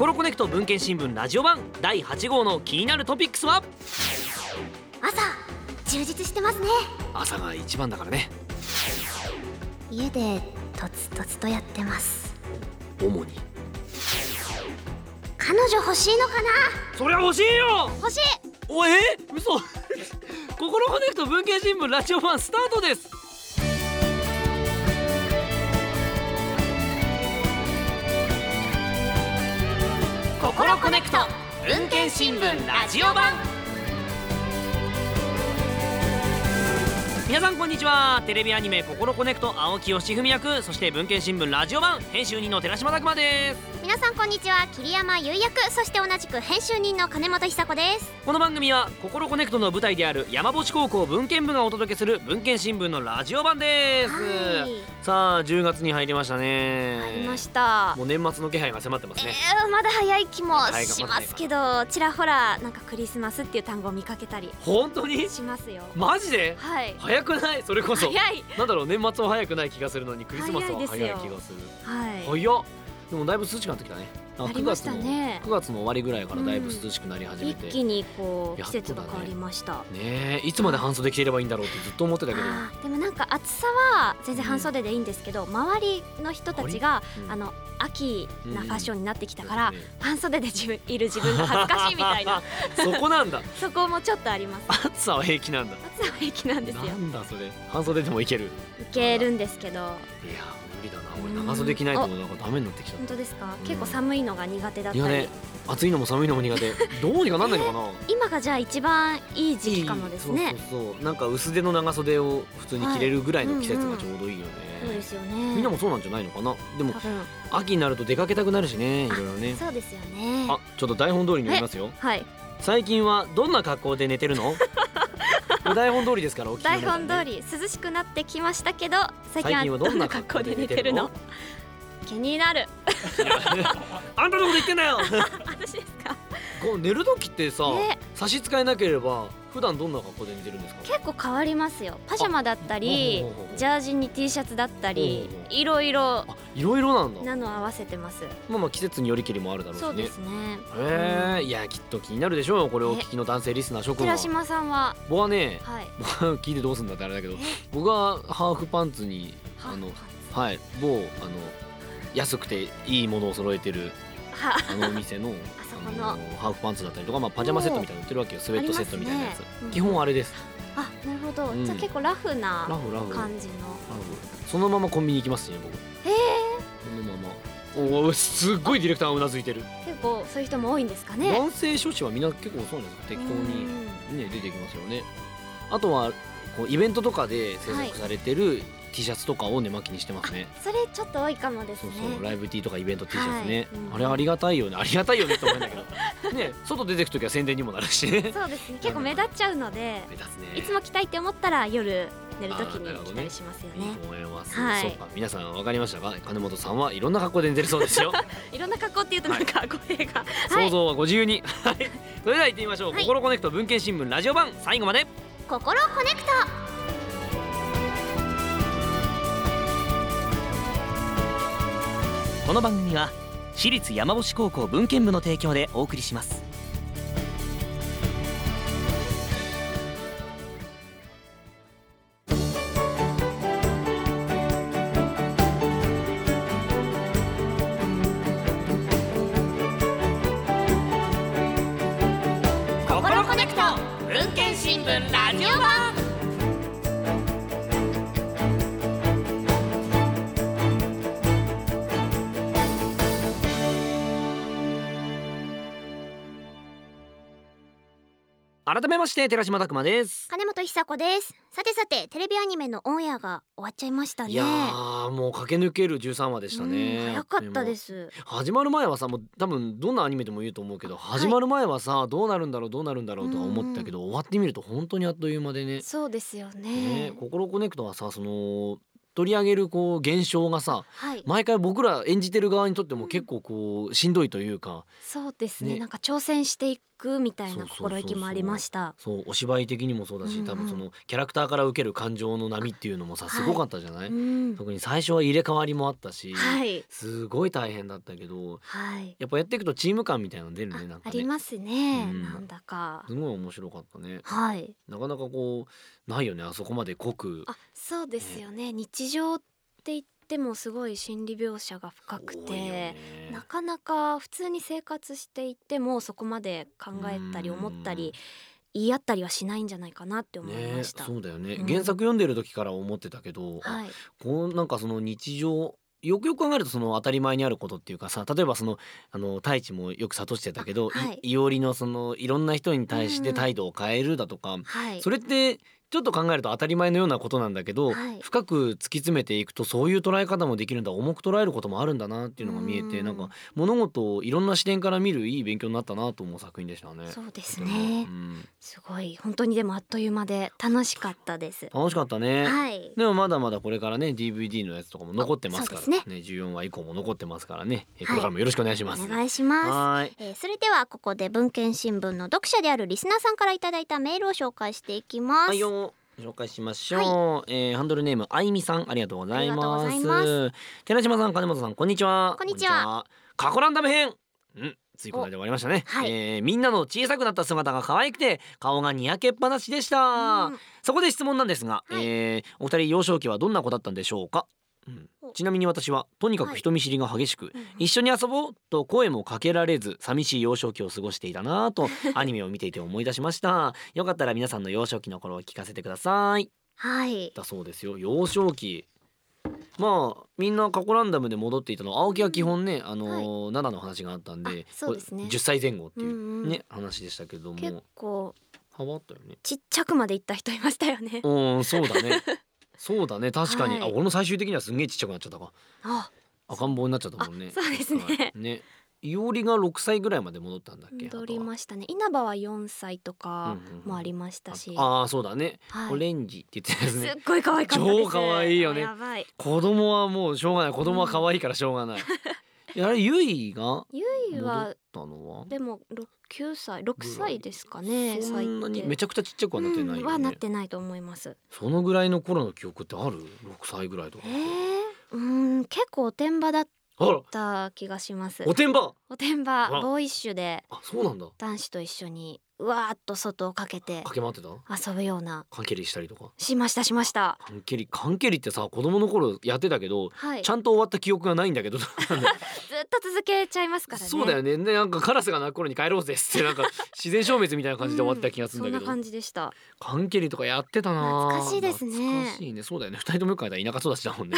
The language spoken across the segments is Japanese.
ココロコネクト文研新聞ラジオ版第8号の気になるトピックスは？朝充実してますね。朝が一番だからね。家でとつとつとやってます。主に？彼女欲しいのかな？そりゃ欲しいよ！欲しい。おえ？嘘。ココロコネクト文研新聞ラジオ版スタートですココロコネクト。文研新聞ラジオ版。皆さんこんにちは。テレビアニメ「ココロコネクト」青木義文役そして文研新聞ラジオ版編集人の寺島拓篤です。皆さんこんにちは。桐山唯役そして同じく編集人の金元寿子です。この番組はココロコネクトの舞台である山星高校文研部がお届けする文研新聞のラジオ版です、はい。さあ10月に入りましたね。ありました。もう年末の気配が迫ってますね。えー、まだ早い気もしますけどちらほらなんかクリスマスっていう単語を見かけたり本当に？しますよ。マジで？はい。早くない？それこそ。早い。なんだろう？年末は早くない気がするのにクリスマスは早い気がする。はい。早っ。でもだいぶ涼しくなってきたねなんか9なりまし月のたね。9月の終わりぐらいからだいぶ涼しくなり始めて、ね一気にこう季節が変わりました。えいつまで半袖着ていればいいんだろうってずっと思ってたけど。でもなんか暑さは全然半袖でいいんですけど、周りの人たちが、うん。あの秋なファッションになってきたから、半袖で自分いる自分が恥ずかしいみたいな。そこなんだ。そこもちょっとあります。暑さは平気なんだ。暑さは平気なんですよ。なんだそれ。半袖でもいける。いけるんですけど。いや無理だな。俺長袖着ないとなんかダメになってきた。本当ですか、うん。結構寒いのが苦手だったり。苦手。暑いのも寒いのも苦手。どうにかなんないのかな？今がじゃあ一番いい時期かもですね。そうそうそう。なんか薄手の長袖を普通に着れるぐらいの季節がちょうどいいよね、そうですよね。みんなもそうなんじゃないのかな？でも多分。秋になると出かけたくなるしねいろいろね。そうですよね。あちょっと台本通りに読みますよ。はい。最近はどんな格好で寝てるの？台本通りですからお聞きの台本通り涼しくなってきましたけど最最近はどんなどんな格格好で好で寝てるの？気になる。あんたのこと言ってんだよ！私です。かこう寝る時ってさ、ね。差し支えなければ普段どんな格好で寝てるんですか？結構変わりますよ。パジャマだったりほうほうほうほうジャージに T シャツだったりいろいろ。あいろいろなんだ。なの合わせてます。まあまあ季節によりけりもあるだろうしね。そうですね。へえいやきっと気になるでしょうよこれをお聞きの男性リスナー諸君は寺島さんは？僕はねはい。聞いてどうすんだってあれだけど僕はハーフパンツにあのはい某あの安くていいものを揃えてるはあのお店の あの。ハーフパンツだったりとか、まあ、パジャマセットみたいなの売ってるわけよ。スウェットセットみたいなやつ、ね基本あれです。あなるほど、うん。じゃあ結構ラフなラフラフ。ラ感じの。フ。そのままコンビニ行きますしね僕。へえ。そのまま。おおすっごいディレクターがうなずいてる、結構そういう人も多いんですかね。男性諸子はみんな結構そうなんですか適当にね出てきますよね。あとはこうイベントとかで制作されてる T シャツとかを寝巻きにしてますね、それちょっと多いかもですね。そうそうライブ T とかイベント T シャツね、はいうん。あれありがたいよね。ありがたいよね って思うんだけど。ね外出てく時は宣伝にもなるしね。そうですね。結構目立っちゃうので目立つね。いつも着たいって思ったら夜寝る時あーなるほどね。に着たりしますよいいねと思います、はい。そうか。皆さん分かりましたか？金元さんはいろんな格好で寝てるそうですよ。いろんな格好っていうとなんか声が、はい。想像はご自由に。はい。それでは行ってみましょう、はい。ココロコネクト文研新聞ラジオ版。最後まで。ココロコネクトこの番組は私立山星高校文献部の提供でお送りします。改めまして寺島拓磨です。金本久子です。さてさてテレビアニメのオンエアが終わっちゃいましたね。いやーもう駆け抜ける13話でしたね。うん早かったです。始まる前はさもう多分どんなアニメでも言うと思うけど始まる前はさどうなるんだろうどうなるんだろうとは思ったけど終わってみると本当にあっという間でね。そうですよね。ね心コネクトはさその取り上げるこう現象がさはい。毎回僕ら演じてる側にとっても結構こうしんどいというかそうですね。ね。なんか挑戦していくみたいな心意気もありました。そうお芝居的にもそうだし、うんうん。多分そのキャラクターから受ける感情の波っていうのもさすごかったじゃない、うん。特に最初は入れ替わりもあったし、はい。すごい大変だったけどはい。やっぱやっていくとチーム感みたいなの出るあねなんかね。ありますね、うん。なんだか。すごい面白かったね。はい。なかなかこうないよねあそこまで濃く。あそうですよね。日常って言ってもすごい心理描写が深くて、ね。なかなか普通に生活していてもそこまで考えたりうん思ったり言い合ったりはしないんじゃないかなって思いねました。そうだよね、うん。原作読んでる時から思ってたけど、あはい、こうなんかその日常よくよく考えるとその当たり前にあることっていうかさ例えばそのあの太一もよく諭してたけど、あはい。いいおりのそのいろんな人に対して態度を変えるだとか、はい、それってちょっと考えると当たり前のようなことなんだけど、はい深く突き詰めていくとそういう捉え方もできるんだ重く捉えることもあるんだなっていうのが見えてうんなんか物事をいろんな視点から見るいい勉強になったなと思う作品でしたね。そうですねう。んすごい本当にでもあっという間で楽しかったです。楽しかったね。はい。でもまだまだこれからね DVD のやつとかも残ってますからあそうですね14話以降も残ってますからね、これからもよろしくお願いします。お願いします。はーいえーそれではここで文献新聞の読者であるリスナーさんからいただいたメールを紹介していきます。はいよ紹介しましょう、えーハンドルネームあいみさんありがとうございます。寺島さん金本さんこんにちは。こんにちは。過去ランダム編。うんついこの間終わりましたね、はい。えーみんなの小さくなった姿が可愛くて顔がにやけっぱなしでした、うん。そこで質問なんですが、はい。えーお二人幼少期はどんな子だったんでしょうか、ちなみに私はとにかく人見知りが激しく、うん一緒に遊ぼうと声もかけられず寂しい幼少期を過ごしていたなぁと アニメを見ていて思い出しました。よかったら皆さんの幼少期の頃を聞かせてください。はい。だそうですよ。幼少期。まあみんな過去ランダムで戻っていたの青木は基本ね、あのー7の話があったんであそうですね。これ10歳前後っていうね、うんうん。話でしたけど結も構幅あったよね。ちっちゃくまで行った人いましたよね。うんそうだね そうだね確かに、はい。あ俺も最終的にはすんげえちっちゃくなっちゃったか。あ、赤ん坊になっちゃったもんね。あそうですね。はい。ね。いおりが6歳ぐらいまで戻ったんだっけ戻りましたね。稲葉は4歳とかうんうんうん。もありましたし。ああーそうだね、はい。オレンジって言ってたやつすねっごい可愛かったです。超可愛いよね。子供はもうしょうがない。子供は可愛いからしょうがない、あれゆいがゆい戻はったのは？でも六九歳六歳ですかね。そんなにめちゃゃくちゃちっちゃくはなってないよね、はなってないと思います。そのぐらいの頃の記憶ってある？6歳ぐらいとかええうん結構おてんばだっあらた気がします。おてんば。おてんばボーイッシュで。あそうなんだ。男子と一緒にうわーっと外をかけて駆け回ってた？遊ぶような。缶蹴りしたりとか？しましたしました。缶蹴り缶蹴りってさ子供の頃やってたけどはい。ちゃんと終わった記憶がないんだけど。ずっと続けちゃいますからね。そうだよね。でなんかカラスが鳴く頃に帰ろうぜってなんか 自然消滅みたいな感じで終わった気がするんだけど、うんそんな感じでした。缶蹴りとかやってたな懐かしいですね。懐かしいね。そうだよね。二人ともよく考えたら田舎育ちだもんね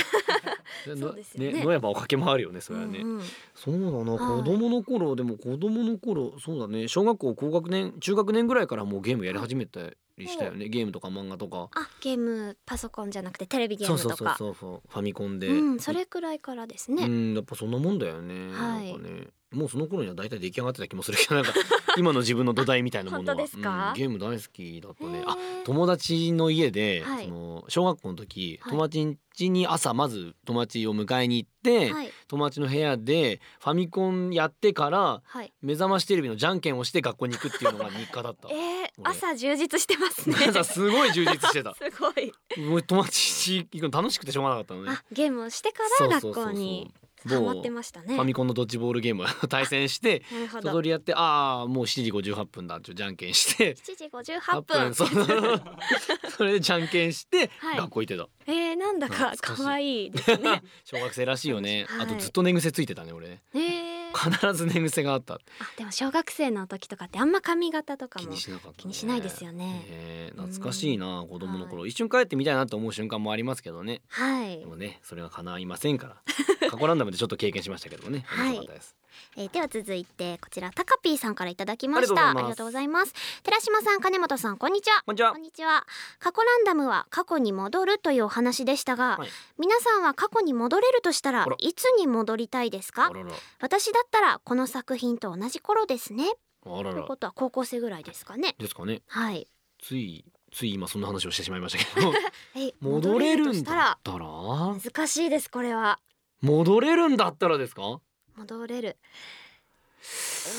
そうですよね。野山を駆け回るよねそれはね、うんうん。そうだな、はい。子供の頃でも子供の頃そうだね。小学校高学年中学年ぐらいからもうゲームやり始めたりしたよね。ゲームとか漫画とか。あゲームパソコンじゃなくてテレビゲームとか。そうそうそうファミコンで、うんそれくらいからですね。うんやっぱそんなもんだよね、はい。なんかね。もうその頃には大体出来上がってた気もするけど なんか今の自分の土台みたいなものは。本当ですか？うんゲーム大好きだったね。あ友達の家で、はい。その小学校の時はい。友達ん家に朝まず友達を迎えに行って、はい。友達の部屋でファミコンやってからはい。目覚ましテレビのじゃんけんをして学校に行くっていうのが日課だった。え。ー、俺。朝充実してますね。朝すごい充実してた。すごい。もう友達行くの楽しくてしょうがなかったのね。あゲームをしてから学校にハマってましたね。ファミコンのドッジボールゲームを 対戦してなるほど。一通りやってああもう7時58分だってじゃんけんして。7時58分。そう。それでじゃんけんしてはい。学校行ってた、えー、なんだか可愛いですね。小学生らしいよね、はい。あとずっと寝癖ついてたね俺。えー、必ず寝癖があった。あでも小学生の時とかってあんま髪型とか気もにしなかった、ね、気にしないですよね。ねえ懐かしいな子供の頃、は一瞬帰ってみたいなと思う瞬間もありますけどね。はい。でもねそれは叶いませんから。過去ランダムでちょっと経験しましたけどもね。はい。えーでは続いてこちらタカピーさんからいただきました。ありがとうございます。寺島さん金本さんこんにちは。こんにちは。こんにちは。過去ランダムは過去に戻るというお話でしたが、はい。皆さんは過去に戻れるとしたらいつに戻りたいですか？私だったらこの作品と同じ頃ですね。ということは高校生ぐらいですかね。ですかね。はい。ついつい今そんな話をしてしまいましたけど。え戻れるとんだったら？難しいですこれは戻れるんだったらですか？戻れる。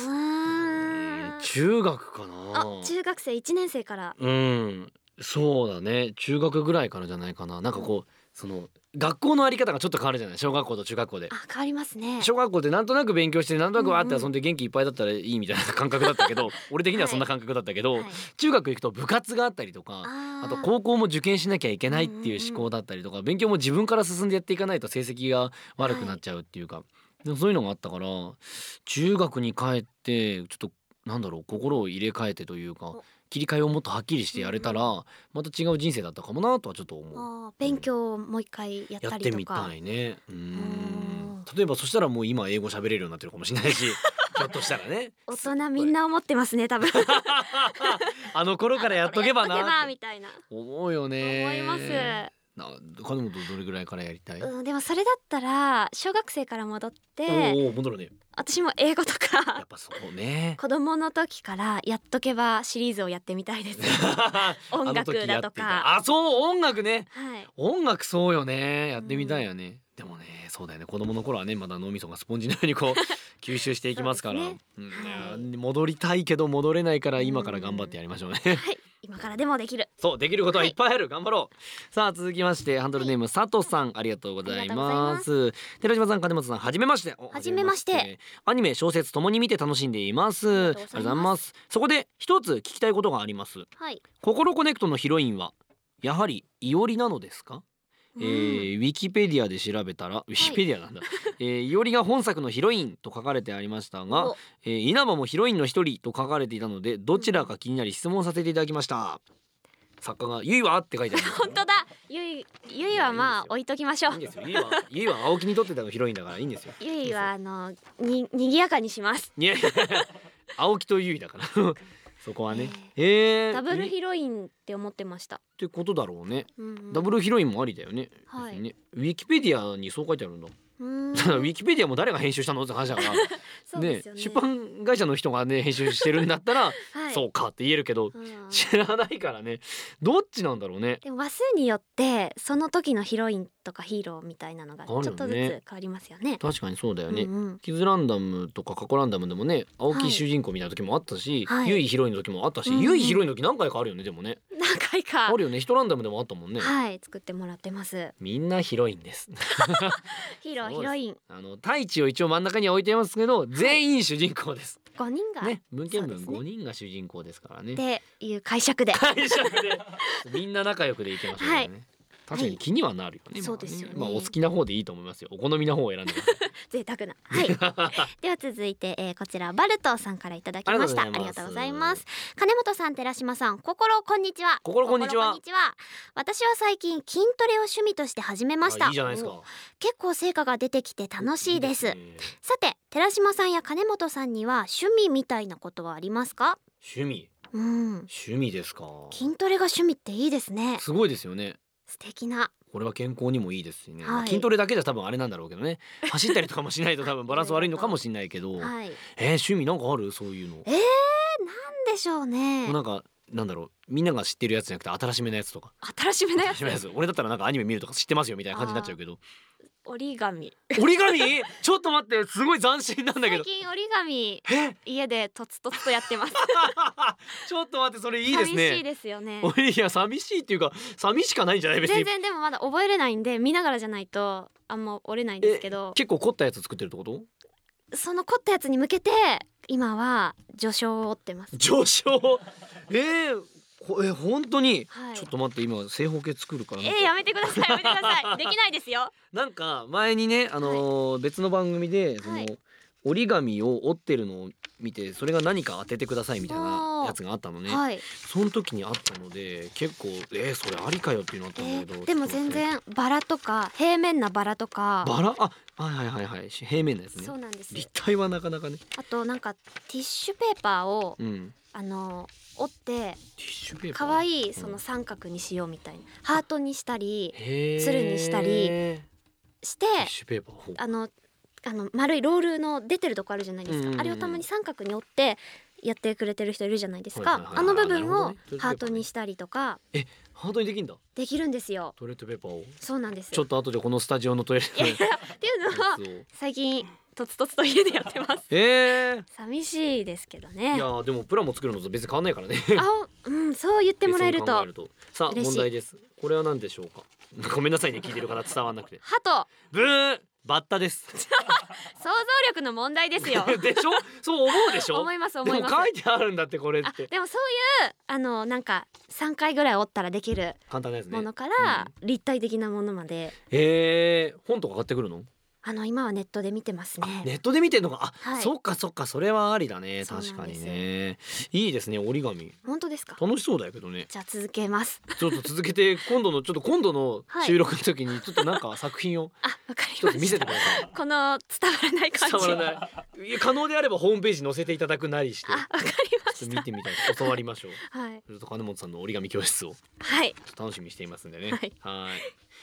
うーん。中学かあな中学生一年生から。うん。そうだね。中学ぐらいからじゃないかな。なんかこうその学校のあり方がちょっと変わるじゃない？小学校と中学校で。あ変わりますね。小学校でなんとなく勉強してなんとなくわーってうんうん。遊んで元気いっぱいだったらいいみたいな感覚だったけど 俺的にはそんな感覚だったけど、はい。中学行くと部活があったりとかあー。あと高校も受験しなきゃいけないっていう思考だったりとか、勉強も自分から進んでやっていかないと成績が悪くなっちゃうっていうか、でもそういうのがあったから中学に帰ってちょっとなんだろう心を入れ替えてというかお切り替えをもっとはっきりしてやれたら、また違う人生だったかもなとはちょっと思う。勉強をもう一回やっやたってみりとかたいね。例えばそしたらもう今英語喋れるようになってるかもしれないし ひょっとしたらね。大人みんな思ってますね多分。あの頃からやっとけばやっとけばなってみたいな。思うよね。思いますな金本どれぐらいからやりたい、うん、でもそれだったら小学生から戻っておお戻るね。私も英語とやかっぱそうね。子供の時からやっとけばシリーズをやってみたいです。音楽だとか。あそう音楽ね。はい。音楽そうよね。やってみたいよね、でもねそうだよね。子供の頃はねまだ脳みそがスポンジのようにこう 吸収していきますから。戻りたいけど戻れないから今から頑張ってやりましょうね、はい今からでもできる。そうできることはい。っぱいある、頑張ろう。さあ続きましてハンドルネーム佐藤さんありがとうございまます。寺島さん金本さんはじめまして。おはじめまして。アニメ小説ともに見て楽しんでいます。ありがとうございます。そこで一つ聞きたいことがあります。はい、心コネクトのヒロインはやはりいおりなのですか？えーウィキペディアで調べたらウィキペディアなんだ、えーいおりが本作のヒロインと書かれてありましたがお、えー稲葉もヒロインの一人と書かれていたのでどちらか気になり質問させていただきました。作家が「ゆいは?」って書いてあります本当だ。ゆいゆいはまあ置いときましょいいうんですよ。ゆいは ゆいは青木にとってたのヒロインだからいいんですよ。ゆいはあのに賑やかにします。青木とゆいだからそこはね。えー、ダブルヒロインって思ってました、てことだろうね。うんうん。ダブルヒロインもありだよね,、はい。ね。ウィキペディアにそう書いてあるんだウィキペディアも誰が編集したのって話だから。そうですよね。出版会社の人がね編集してるんだったら、はい。そうかって言えるけど、うん。知らないからね。どっちなんだろうね。でも話数によってその時のヒロインとかヒーローみたいなのがちょっとずつ変わりますよね。確かにそうだよね、うんうん。キズランダムとか過去ランダムでもね青はい。木主人公みたいな時もあったし、はい。ゆいヒロインの時もあったし、うんうん。ゆいヒロインの時何回かあるよねでもね。何回か。あるよね。ヒトランダムでもあったもんね、はい。作ってもらってます。みんなヒロインです。ヒ ーロヒロインあの太一を一応真ん中には置いていますけど全員主人公です、五人が、ね文献文そうですね。5人が主人公ですからね。っていう解釈で。解釈で。みんな仲良くでいきましょうね、はい確かに気にはなるよね、そうですよねまあお好きな方でいいと思いますよお好みの方を選んで 贅沢な。はい。では続いて、えー、こちらバルトさんからいただきました。あありりがとうございま。ます金本さん、寺島さん、心こんにちは。心こんにちは心こんにちは。私は最近筋トレを趣味として始めました。あいいじゃないですか結構成果が出てきて楽しいです。さて寺島さんや金本さんには趣味みたいなことはありますか？趣味うん趣味ですか筋トレが趣味っていいですねすごいですよね素敵な。これは健康にもいいですしね、はい。筋トレだけじゃ多分あれなんだろうけどね。走ったりとかもしないと多分バランス悪いのかもしれないけど、はい。えー、趣味なんかある？そういうの。えなんでしょうね。もうなんかなんだろう。みんなが知ってるやつじゃなくて新しめのやつとか。新しめのやつ？新しめのやつ。俺だったらなんかアニメ見るとか知ってますよみたいな感じになっちゃうけど折り紙。折り紙？ちょっと待ってすごい斬新なんだけ最ど近折り紙え？家でとつとつとやってます。ちょっと待ってそれいいです寂しいねですよね。おいいや寂しいっていうか寂しかないんじゃない？全然でもまだ覚えれないんで見ながらじゃないとあんま折れないんですけど。結構凝ったやつ作ってるってこと？その凝ったやつに向けて今は序章を折ってます。上昇えー、ほえ本当に、はい。ちょっと待って今正方形作るからえー、やめてくださいやめてください。できないですよ。なんか前にねあのー別の番組でその、はい。折り紙を折ってるのを見てそれが何か当ててくださいみたいなやつがあったのね、はい、その時にあったので結構えー、それありかよっていうのあったんだえけど、ーでも全然バラとか平面なバラとか。バラ？あはいはいはいはい。平面のやつね。そうなんです立体はなかなかね。あとなんかティッシュペーパーをうん。あの折って可愛いうん。その三角にしようみたいな。ハートにしたり鶴にしたりしてティッシュペーパーほうあのあの丸いロールの出てるとこあるじゃないですか、うんうんうん。あれをたまに三角に折ってやってくれてる人いるじゃないですか、あの部分をハートにしたりとか。ハートにできんだ？できるんですよ。トイレットペーパーを？そうなんです。ちょっと後でこのスタジオのトイレ。っていうのを最近とつとつと家でやってます。えー、寂しいですけどね。いやーでもプラも作るのと別に変わんないからね。あうんそう言ってもらえるとさあ問題です。これは何でしょうか？ごめんなさいね聞いてる方伝わんなくて。歯とブーバッタです。想像力の問題ですよ。でしょ？そう思うでしょ？思いますで思います。も書いてあるんだってこれって。あでもそういうあのなんか3回ぐらい折ったらできる簡単なやつね。ものから、立体的なものまで。えー、本とか買ってくるの？あの今はネットで見てますね。ネットで見てんのか？あ、はい。そっかそっかそれはありだね。確かにね。いいですね折り紙。本当ですか？楽しそうだけどね。じゃあ続けます。ちょっと続けて今度のちょっと今度のはい。収録の時にちょっとなんか作品を あわかり一つ見せましてたください。この伝わらない感じ伝わらない。可能であればホームページ載せていただくなりして。あわかりまちょっとした見てみたい教わりましょう。はい。それと金本さんの折り紙教室を。はい。楽しみにしていますんでね。はい。はい。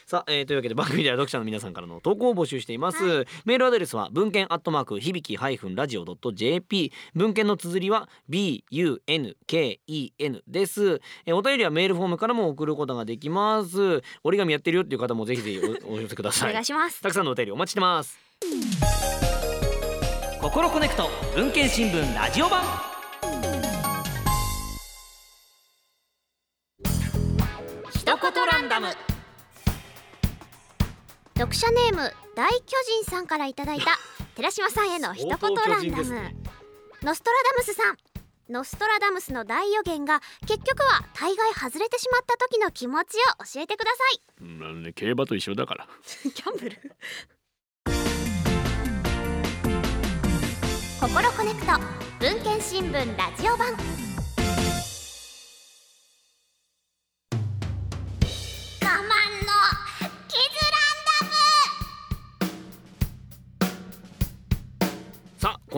さあ、えーというわけで番組では読者の皆さんからの投稿を募集しています、メールアドレスは文献アットマーク響きハイフンラジオドット JP 文献の綴りは BUNKEN です、えーお便りはメールフォームからも送ることができます。折り紙やってるよっていう方もぜひぜひお お寄せくだおさい。願いします。たくさんのお便りお待ちしてます。心コネクト文献新聞ラジオ版一言ランダム。読者ネーム大巨人さんからいただいた 寺島さんへの一言ランダム、ね。ノストラダムスさん。ノストラダムスの大予言が結局は大概外れてしまった時の気持ちを教えてください。うんね競馬と一緒だから。ギャンブル？心コネクト文献新聞ラジオ版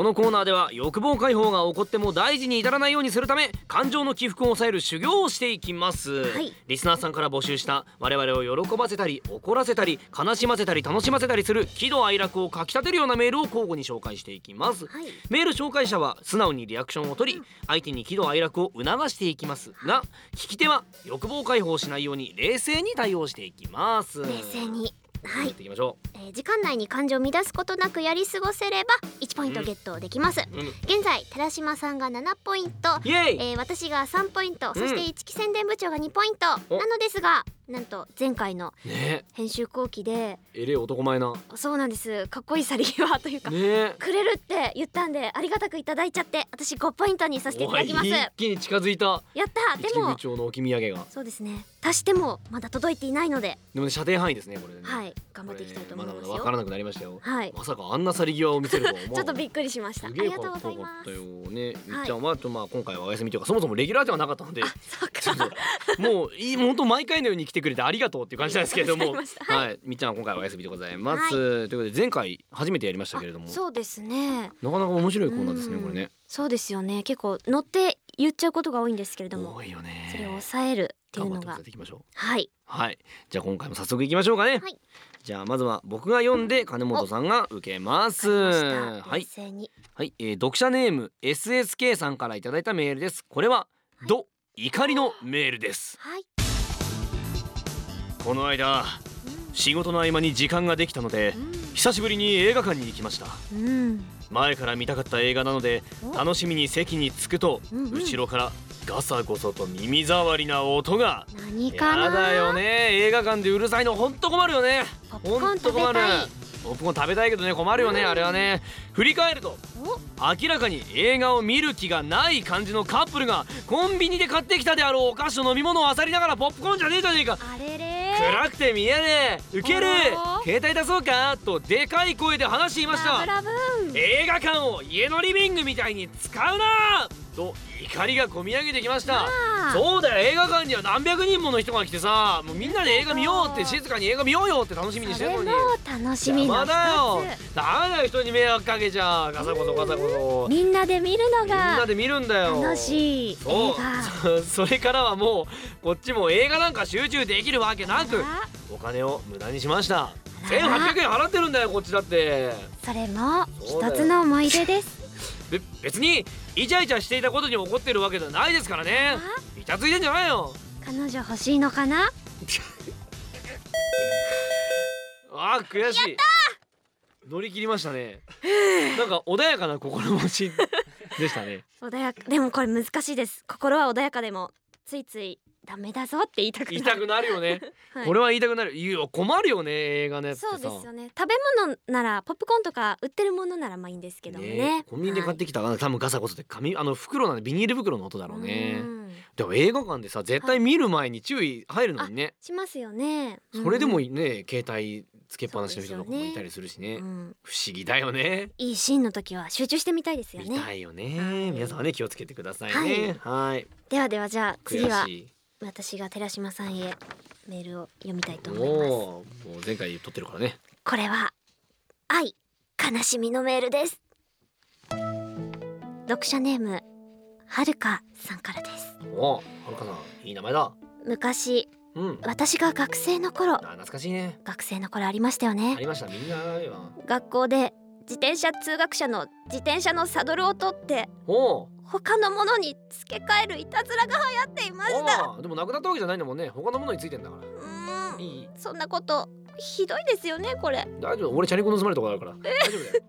このコーナーでは欲望解放が起こっても大事に至らないようにするため感情の起伏を抑える修行をしていきます、はい。リスナーさんから募集した我々を喜ばせたり怒らせたり悲しませたり楽しませたりする喜怒哀楽をかきたてるようなメールを交互に紹介していきます。はい。メール紹介者は素直にリアクションを取り相手に喜怒哀楽を促していきますが聞き手は欲望解放しないように冷静に対応していきます。冷静にはい。やっていきましょえー時間内に感情を乱すことなくやり過ごせれば1ポイントゲットできます、う、うん、現在寺島さんが7ポイント。えー私が3ポイント、んそして一木宣伝部長が2ポイント。お。なのですがなんと前回のね。編集後期でえれえ男前な。そうなんです。かっこいい去り際というか、ね。くれるって言ったんでありがたくいただいちゃって私5ポイントにさせていただきます。一気に近づいた。た。で一部も長の置き土産が。そうですね。足してもまだ届いていないので。でもね射程範囲ですねこれね。はい。頑張っていきたいと思いますまだまだわからなくなりましたよ。はい。まさかあんな去り際を見せるとは ちょっとびっくりしました。ありがとうございます。ね。みっちゃんはとまあ今回はお休みというかそもそもレギュラーではなかったので。もういい本当毎回のように来てくれてありがとうっていう感じなんですけれども。はい。みっちゃんは今回はお休みでございます、ということで前回初めてやりましたけれども。そうですね。なかなか面白いコーナーですねうん。これね。そうですよね。結構乗って言っちゃうことが多いんですけれども。多いよね。それを抑えるっていうのが。はい。はい。じゃあ今回も早速いきましょうかね、はい。じゃあまずは僕が読んで金本さんが受けます。はい。はい、えー、読者ネーム SSK さんからいただいたメールです。これは、ど怒りのメールです。はいこの間仕事の合間に時間ができたので久しぶりに映画館に行きました。うん、うん前から見たかった映画なのでお。楽しみに席に着くとうんうん。後ろからガサゴソと耳障りな音が。何かな？やだよね。映画館でうるさいのほんと困るよね。ほんと困る。ポップコーン食べたいけどね困るよねあれはね。振り返ると明らかに映画を見る気がない感じのカップルがコンビニで買ってきたであろうお菓子と飲み物を漁りながらポップコーンじゃねえじゃねえか。あれれ暗くて見えねえ。ウケる。携帯出そうか？とでかい声で話していました。映画館を家のリビングみたいに使うなと怒りがこみ上げてきました。そうだよ映画館には何百人もの人が来てさもうみんなで映画見ようって静かに映画見ようよって楽しみにしてるのにそれも楽しみのだ。よ。一ダメだよ人に迷惑かけちゃうガサゴソガサゴソ。つみんなで見るのみんながで見るんだよ。楽しいそう。そ それからはもうこっちも映画なんか集中できるわけなくあお金を無駄にしました。あら。1800円払ってるんだよこっちだって。それも一つの思い出ですべ別にイチャイチャしていたことに怒ってるわけじゃないですからね。イチャついてんじゃないよ。彼女欲しいのかな？あー悔しい。乗り切りましたね。なんか穏やかな心持ちでしたね。穏やかでもこれ難しいです。心は穏やかでも。ついついダメだぞって言いたくなる。言いたくなるよね、はい。これは言いたくなるいや困るよね映画のやつそうですよね。食べ物ならポップコーンとか売ってるものならまあいいんですけどもねねコンビニで買ってきた、多分ガサゴソで紙あの袋なんでビニール袋の音だろうね。うん。でも映画館でさ絶対見る前に注意入るのにね、しますよね。それでもうんね携帯つけっぱなしの人とかもいたりするしね。うん。不思議だよね。いいシーンの時は集中してみたいですよね。見たいよね皆さんはね気をつけてくださいね。はい。ではではじゃあ次は私が寺島さんへメールを読みたいと思います。おおもう前回撮ってるからね。これは愛悲しみのメールです。読者ネームはるかさんからです。おはるかさんいい名前だ。昔うん。私が学生の頃あ懐かしいね。学生の頃ありましたよあねりましたみんな学校で自転車通学者の自転車のサドルを取っておお他のものに付け替えるいたずらが流行っていました。でもなくなったわけじゃないんだもんね。他のものについてんだから。うーん。いい。そんなことひどいですよねこれ。大丈夫。俺チャリンコ盗まれたことあるから。大丈夫だよ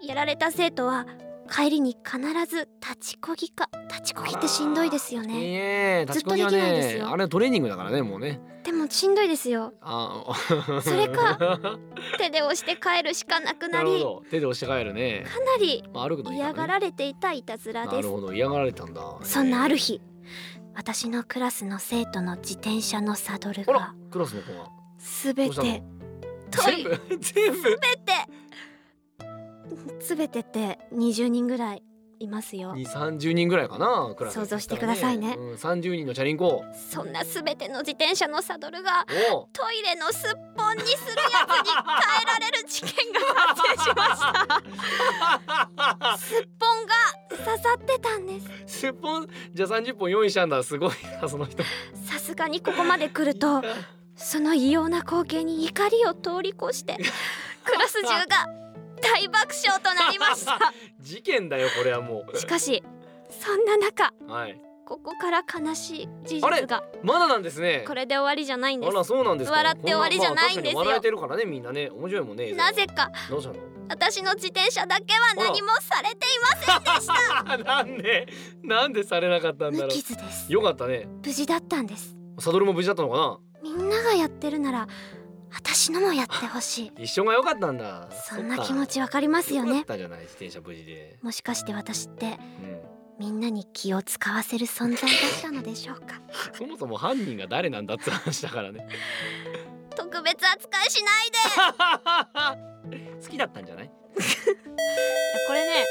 やられた生徒は帰りに必ず立ちこぎか立ちこぎってしんどいですよね。ずっとできないですよ。ねあれはトレーニングだからねもうねしんどいですよ。あそれか 手で押して帰るしかなくななるほりど。手で押して帰るね。かなり嫌がられていたいたずらです。なるほど。嫌がられたんだ。そんなある日私のクラスの生徒の自転車のサドルがクラスの子が。すべて全部？全部？すべてすべてって20人ぐらいいますよ。二三十人ぐらいかなクラス。想像してくださいね。うん、30人のチャリンコそんなすべての自転車のサドルがおトイレのすっぽんにするやつに変えられる事件が発生しました。すっぽんが刺さってたんです。すっぽんじゃあ30本用意したんだすごいなその人。さすがにここまで来るとその異様な光景に怒りを通り越してクラス中が大爆笑となりました。事件だよこれはもしかしそんな中うはい。ここから悲しい事実が。まだなんですね。これで終わりじゃないんであらすそうなんですか。笑って終わりじゃないんですよ。まあ笑えてるからねみんなね。面白いもんねなぜかどうしたの？私の自転車だけは何もされていませんでした。なんでなんでされなかったんだろ無傷です。うよかったね。無事だったんです。サドルも無事だったのかみんながやってるなら私のもやってほしい。な一緒が良かったんだ。そんな気持ちわかりますよね。たじゃない自転車無事で、もしかして私ってうん、みんなに気を使わせる存在だったのでしょうか？そもそも犯人が誰なんだって話だからね。特別扱いしないで。好きだったんじゃない？これね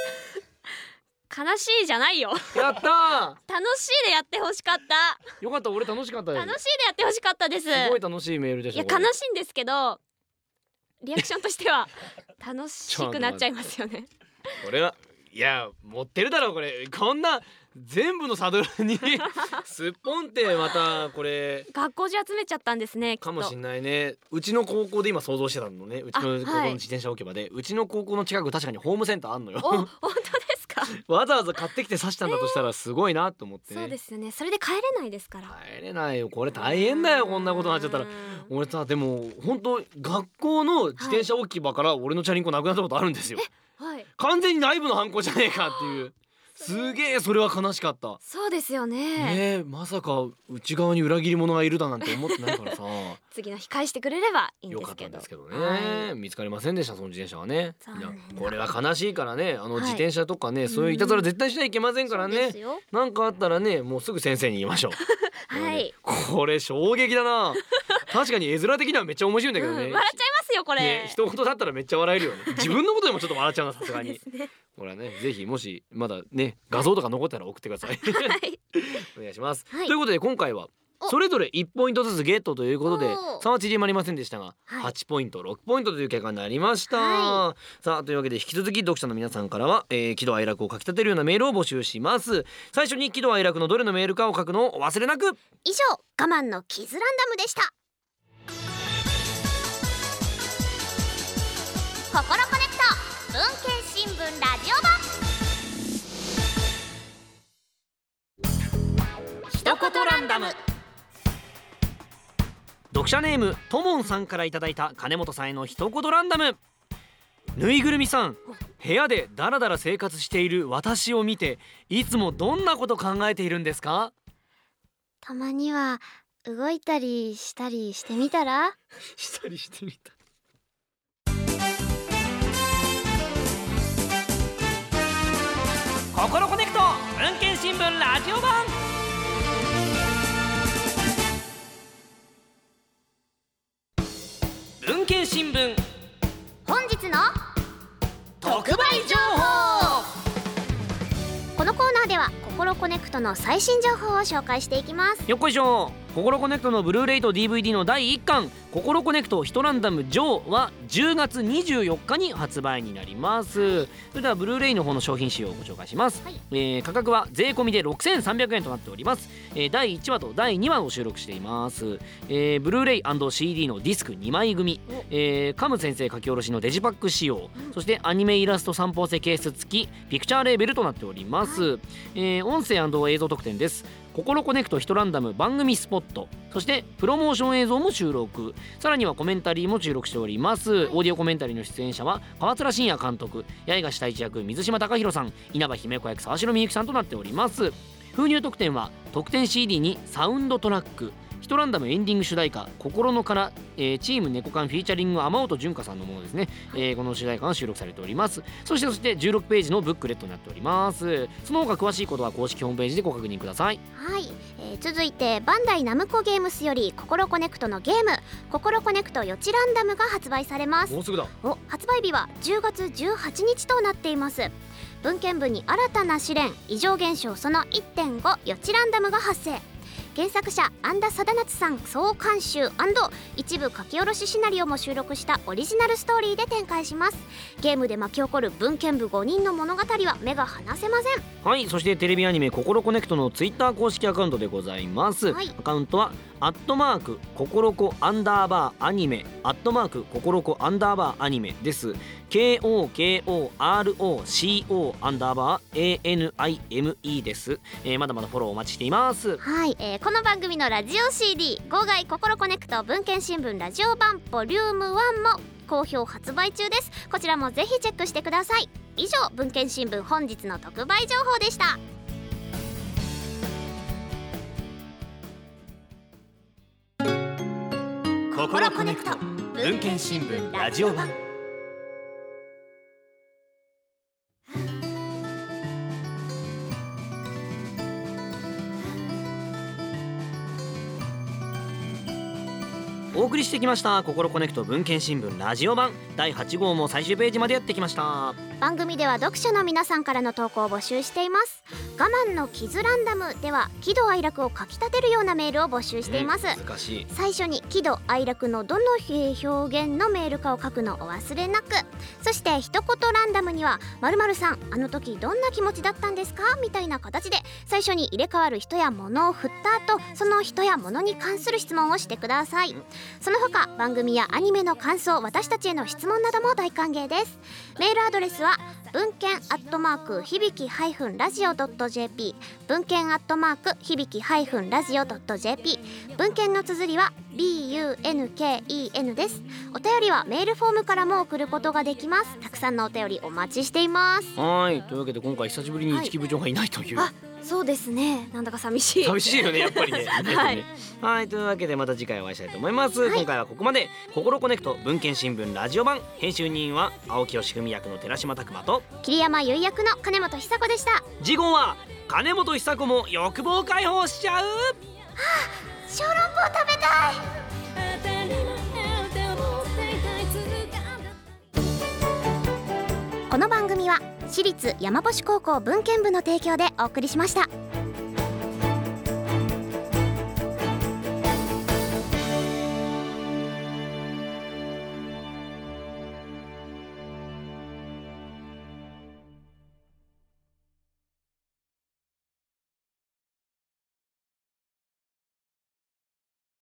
悲しいじゃないよ。やった。楽しいでやってほしかった。ーよかった。俺楽しかった楽しいでやってほしかったです。すごい楽しいメールでいやしょこれ。悲しいんですけどリアクションとしては楽しくなっちゃいますよね。これはいや持ってるだろうこれ。こんな全部のサドルに すっぽんってまたこれ。学校中集めちゃったんですねきっと。かもしんないね。うちの高校で今想像してたのね。うちの高校の自転車置き場で、うちの高校の近く確かにホームセンターあんのよ。お本当 わざわざ買ってきて刺したんだとしたらすごいなと思って。ね、そうですよね。それで帰れないですから。帰れないよ。これ大変だよこんなことになっちゃったら。うん。俺さでも本当学校の自転車置き場から俺のチャリンコなくなったことあるんですよ。はい。完全に内部の犯行じゃねえかっていうすげえそれは悲しかった。そうですよね。ねえまさか内側に裏切り者がいるだなんて思ってないからさ。次の日返してくれればいいんよかっですけど。たんですけどね、はい。見つかりませんでしたその自転車はね。いやこれは悲しいからね。あのはい自転車とかね、そういういたずら絶対しちゃいけませんからね。そうですよ。なんかあったらねもうすぐ先生に言いましょう。はい、これ衝撃だな。確かに絵面的にはめっちゃ面白いんだけどね、う ん笑っちゃいますよこれ、ね一言だったらめっちゃ笑えるよね。自分のことでもちょっと笑っちゃうなさすがにこれはねぜひもしまだね画像とか残ったら送ってください。はい。お願いします、はい。ということで今回はお。それぞれ1ポイントずつゲットということで差は縮まりませんでしたが、はい。8ポイント6ポイントという結果になりました、はさあというわけで引き続き読者の皆さんからは、えー、喜怒哀楽をかきたてるようなメールを募集します。最初に喜怒哀楽のどれのメールかを書くのをお忘れなく。以上我慢のキズランダムでした。心新聞ラジオ版。一言ランダム。読者ネームともんさんからいただいた金本さんへの一言ランダム。ぬいぐるみさん部屋でダラダラ生活している私を見ていつもどんなこと考えているんですか？たまには動いたりしたりしてみたら？したりしてみた。心コネクト文献新聞ラジオ版文献新聞本日の特売情報このコーナーではココロコネクトの最新情報を紹介していきますよっこいしょココロコネクトのブルーレイと DVD の第1巻「ココロコネクトヒトランダム上」は10月24日に発売になります。それではブルーレイの方の商品仕様をご紹介します、はい。えー価格は税込みで6300円となっております、えー第1話と第2話を収録しています、えーブルーレイ &CD のディスク2枚組。お、えーカム先生書き下ろしのデジパック仕様、そしてアニメイラスト三方背ケース付きピクチャーレーベルとなっております、えー音声映像特典ですココロコネクトヒトランダム番組スポット。そしてプロモーション映像も収録。さらにはコメンタリーも収録しております。オーディオコメンタリーの出演者は川面真也監督八重樫太一役水島大宙さん稲葉姫子役沢城みゆきさんとなっております。封入特典は特典 CD にサウンドトラック。ヒトランダムエンディング主題歌「心のから」えーチーム猫缶 featuring 天音純香さんのものですね、えーこの主題歌が収録されております。そしてそして16ページのブックレットになっております。その他詳しいことは公式ホームページでご確認ください。はい、えー続いてバンダイナムコゲームスよりココロコネクトのゲームココロコネクトヨチランダムが発売されます。もうすぐだ。お発売日は10月18日となっています。文研部に新たな試練異常現象その1.5ヨチランダムが発生原作者庵田定夏さん総監修。一部書き下ろしシナリオも収録したオリジナルストーリーで展開します。ゲームで巻き起こる文研部5人の物語は目が離せません。はいそしてテレビアニメ「ココロコネクト」のツイッター公式アカウントでございます、はい。アカウントはアットマークココロコアンダーバーアニメ。アットマークココロコアンダーバーアニメです KOKOROCO アンダーバー ANIME です、えーまだまだフォローお待ちしています。はい、えーこの番組のラジオ CD「号外ココロコネクト文研新聞ラジオ版ボリューム1も好評発売中です。こちらもぜひチェックしてください。以上文献新聞本日の特売情報でした。心コネクト文献新聞ラジオ版お送りしてきました「ココネクト文献新聞ラジオ版」第8号も最終ページまでやってきました。番組では読者の皆さんからの投稿を募集しています。我慢の傷ランダムでは喜怒哀楽をかきたてるようなメールを募集しています、ね難しい。最初に喜怒哀楽のどの表現のメールかを書くのをお忘れなく。そして一言ランダムには「まるさんあの時どんな気持ちだったんですか?」みたいな形で最初に入れ替わる人や物を振った後その人や物に関する質問をしてくださいその他番組やアニメの感想私たちへの質問なども大歓迎です。メールアドレスは文献アットマーク響きハイフンラジオドット JP 文献アットマーク響きハイフンラジオドット JP 文献の綴りは BUNKEN です。お便りはメールフォームからも送ることができます。たくさんのお便りお待ちしています。はい。というわけで今回久しぶりに一木部長がいないという、あそうですね。なんだか寂しい。寂しいよねやっぱりね。はい。はい。というわけでまた次回お会いしたいと思います、はい。今回はここまで「心コネクト文献新聞ラジオ版」編集人は青木義文役の寺島拓磨と。桐山由衣役の金本久子でした。次号は金本久子も欲望解放しちゃう小籠包食べたい。この番組は私立山星高校文献部の提供でお送りしました。